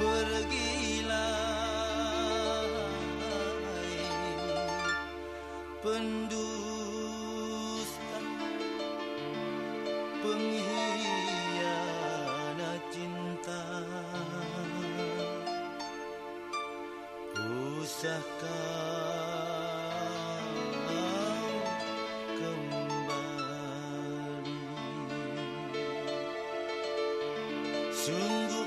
pergilah pendusta pengkhianat cinta kembali. Sungguh